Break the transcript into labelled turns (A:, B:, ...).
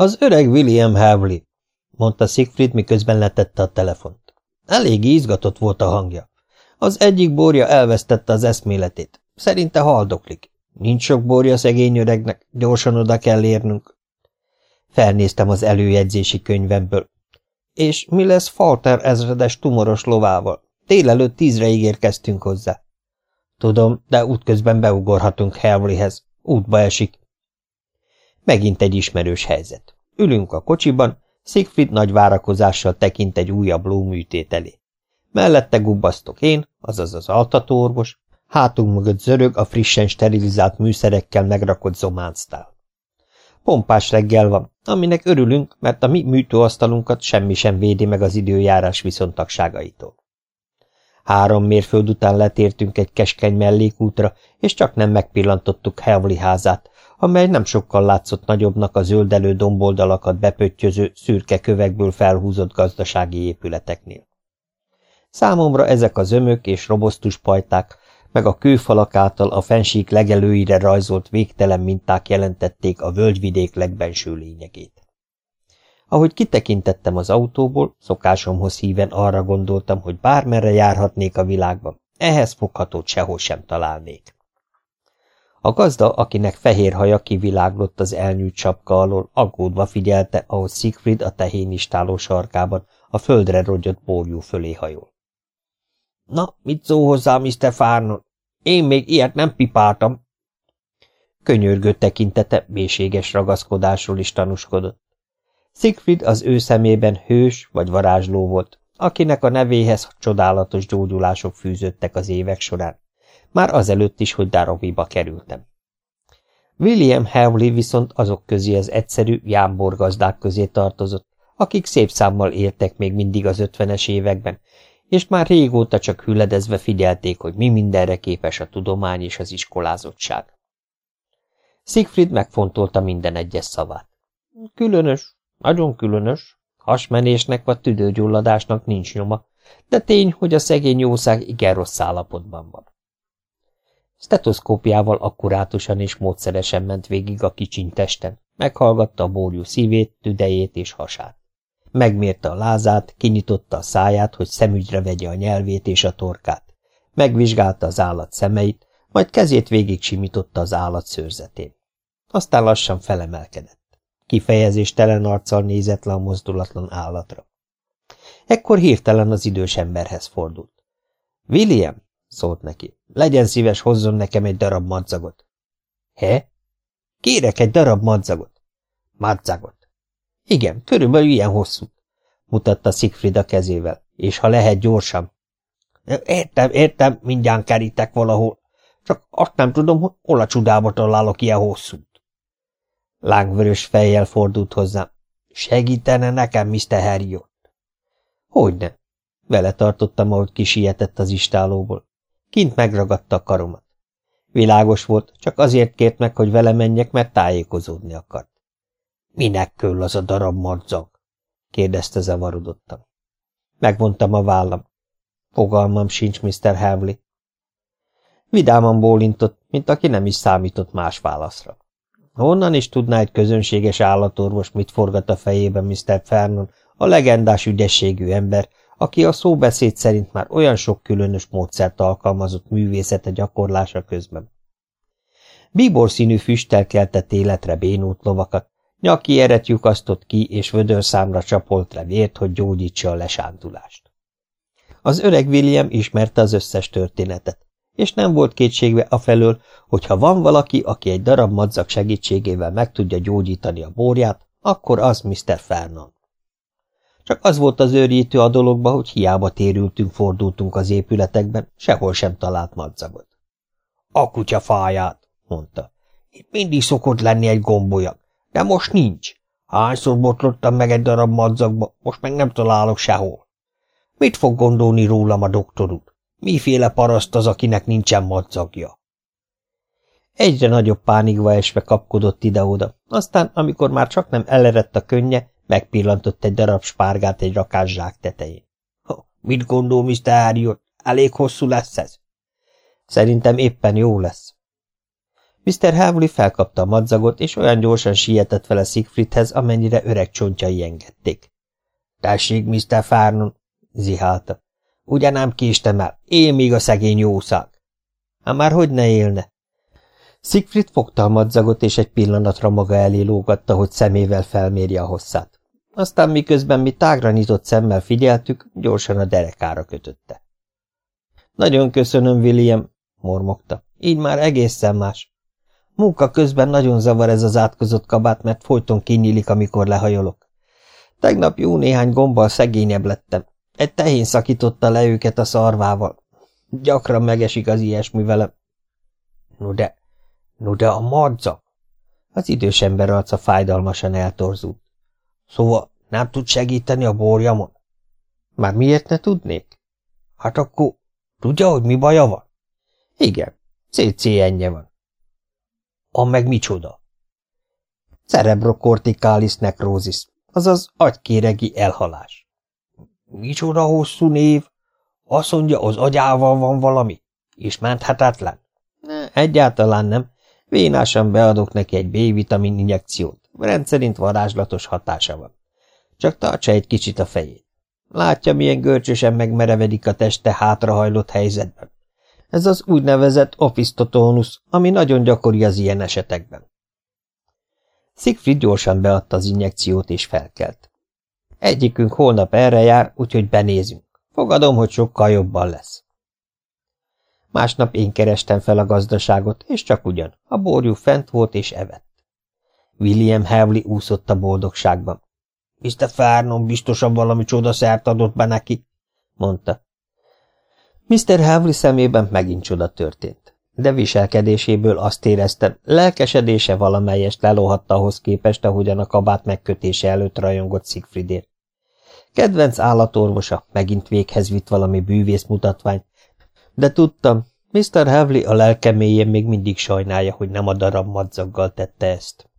A: Az öreg William Havley, mondta Siegfried, miközben letette a telefont. Elég izgatott volt a hangja. Az egyik borja elvesztette az eszméletét. Szerinte haldoklik. Nincs sok borja szegény öregnek, gyorsan oda kell érnünk. Felnéztem az előjegyzési könyvemből. És mi lesz Falter ezredes tumoros lovával? Délelőtt tízre ígérkeztünk hozzá. Tudom, de útközben beugorhatunk Havleyhez. Útba esik. Megint egy ismerős helyzet. Ülünk a kocsiban, Siegfried nagy várakozással tekint egy újabb lóműtét elé. Mellette gubbasztok én, azaz az altatóorvos, hátunk mögött zörög a frissen sterilizált műszerekkel megrakott zománctál. Pompás reggel van, aminek örülünk, mert a mi műtőasztalunkat semmi sem védi meg az időjárás viszontagságaitól. Három mérföld után letértünk egy keskeny mellékútra, és csak nem megpillantottuk Helvli házát, amely nem sokkal látszott nagyobbnak a zöldelő domboldalakat bepöttyöző, szürke kövekből felhúzott gazdasági épületeknél. Számomra ezek a zömök és robosztus pajták, meg a kőfalak által a fensík legelőire rajzolt végtelen minták jelentették a völgyvidék legbenső lényegét. Ahogy kitekintettem az autóból, szokásomhoz híven arra gondoltam, hogy bármerre járhatnék a világban, ehhez foghatót sehol sem találnék. A gazda, akinek fehér haja kiviláglott az elnyújt sapka alól, aggódva figyelte, ahogy Siegfried a tehénistáló sarkában a földre rogyott bórjú fölé hajol. – Na, mit szó hozzá, Mr. Farnon? Én még ilyet nem pipáltam. Könyörgő tekintete mélységes ragaszkodásról is tanúskodott. Siegfried az ő szemében hős vagy varázsló volt, akinek a nevéhez csodálatos gyógyulások fűződtek az évek során, már azelőtt is, hogy Daroviba kerültem. William Hawley viszont azok közé az egyszerű, jámbor gazdák közé tartozott, akik szép számmal éltek még mindig az ötvenes években, és már régóta csak hüledezve figyelték, hogy mi mindenre képes a tudomány és az iskolázottság. Siegfried megfontolta minden egyes szavát. Különös, nagyon különös, hasmenésnek vagy tüdőgyulladásnak nincs nyoma, de tény, hogy a szegény jószág igen rossz állapotban van. Stetoszkópjával akkurátusan és módszeresen ment végig a kicsiny testen, meghallgatta a bórjú szívét, tüdejét és hasát. Megmérte a lázát, kinyitotta a száját, hogy szemügyre vegye a nyelvét és a torkát. Megvizsgálta az állat szemeit, majd kezét végig simította az állat szőrzetén. Aztán lassan felemelkedett. Kifejezéstelen arccal nézett le a mozdulatlan állatra. Ekkor hirtelen az idős emberhez fordult. – William! – szólt neki. – Legyen szíves, hozzon nekem egy darab madzagot. – He? – Kérek egy darab madzagot. – Madzagot. Igen, körülbelül ilyen hosszú, mutatta Siegfried a kezével, és ha lehet gyorsan. Értem, értem, mindjárt kerítek valahol, csak azt nem tudom, hogy hol a csodába találok ilyen hosszút. Lángvörös fejjel fordult hozzám. Segítene nekem, Mr. Harriot? Hogyne. Vele tartottam, ahogy kisietett az istálóból. Kint megragadta a karomat. Világos volt, csak azért kért meg, hogy vele menjek, mert tájékozódni akart. Minek köll az a darab madzag? kérdezte zavarodottan. Megvontam a vállam. Fogalmam sincs, Mr. Havley. Vidáman bólintott, mint aki nem is számított más válaszra. Honnan is tudná egy közönséges állatorvos, mit forgat a fejében Mr. Fernon, a legendás ügyességű ember, aki a szóbeszéd szerint már olyan sok különös módszert alkalmazott művészete gyakorlása közben. Bíbor színű füsttel keltett életre bénult lovakat, Nyaki eret lyukasztott ki, és vödörszámra csapolt le vért, hogy gyógyítsa a lesántulást. Az öreg William ismerte az összes történetet, és nem volt kétségve afelől, hogy ha van valaki, aki egy darab madzag segítségével meg tudja gyógyítani a bórját, akkor az Mr. Fernand. Csak az volt az őrjítő a dologba, hogy hiába térültünk, fordultunk az épületekben, sehol sem talált madzagot. – A kutya fáját, mondta. – Itt mindig szokott lenni egy gombolyag. De most nincs. Hányszor botlottam meg egy darab madzagba, most meg nem találok sehol. Mit fog gondolni rólam a doktor úr? Miféle paraszt az, akinek nincsen madzagja? Egyre nagyobb pánikba esve kapkodott ide-oda, aztán, amikor már csak nem elerett a könnye, megpillantott egy darab spárgát egy rakás zsák tetején. – Mit gondol, Mr. Harriot? Elég hosszú lesz ez? – Szerintem éppen jó lesz. Mr. Havli felkapta a madzagot, és olyan gyorsan sietett vele Siegfriedhez, amennyire öreg csontjai engedték. – Tessék, Mr. Farnon! – zihálta. – Ugye nem késtem el, él még a szegény jószág! – Hát már hogy ne élne? Siegfried fogta a madzagot, és egy pillanatra maga elé lógatta, hogy szemével felmérje a hosszát. Aztán miközben mi tágra nyitott szemmel figyeltük, gyorsan a derekára kötötte. – Nagyon köszönöm, William! – mormogta. – Így már egészen más. Munka közben nagyon zavar ez az átkozott kabát, mert folyton kinyílik, amikor lehajolok. Tegnap jó néhány gombbal szegényebb lettem. Egy tehén szakította le őket a szarvával. Gyakran megesik az ilyesmi velem. No de, no de a madza! Az idős ember arca fájdalmasan eltorzult. Szóval nem tud segíteni a borjamon? Már miért ne tudnék? Hát akkor tudja, hogy mi baja van? Igen, CC ennyi van. A meg micsoda? Cerebrocorticalis necrosis, azaz agykéregi elhalás. Micsoda hosszú név? Azt mondja, az agyával van valami? És menthetetlen? Egyáltalán nem. Vénásan beadok neki egy B-vitamin injekciót. Rendszerint varázslatos hatása van. Csak tartsa egy kicsit a fejét. Látja, milyen görcsösen megmerevedik a teste hátrahajlott helyzetben. Ez az úgynevezett ofisztotónusz, ami nagyon gyakori az ilyen esetekben. Siegfried gyorsan beadta az injekciót és felkelt. Egyikünk holnap erre jár, úgyhogy benézünk. Fogadom, hogy sokkal jobban lesz. Másnap én kerestem fel a gazdaságot, és csak ugyan, a borjú fent volt és evett. William Havley úszott a boldogságban. Mr. Farnon biztosan valami csodaszert adott be neki, mondta. Mr. Havli szemében megint csoda történt, de viselkedéséből azt éreztem, lelkesedése valamelyest lelóhatta ahhoz képest, ahogyan a kabát megkötése előtt rajongott Siegfriedért. Kedvenc állatorvosa megint véghez vitt valami bűvész mutatványt, de tudtam, Mr. Havli a lelkeméjén még mindig sajnálja, hogy nem a darab madzaggal tette ezt.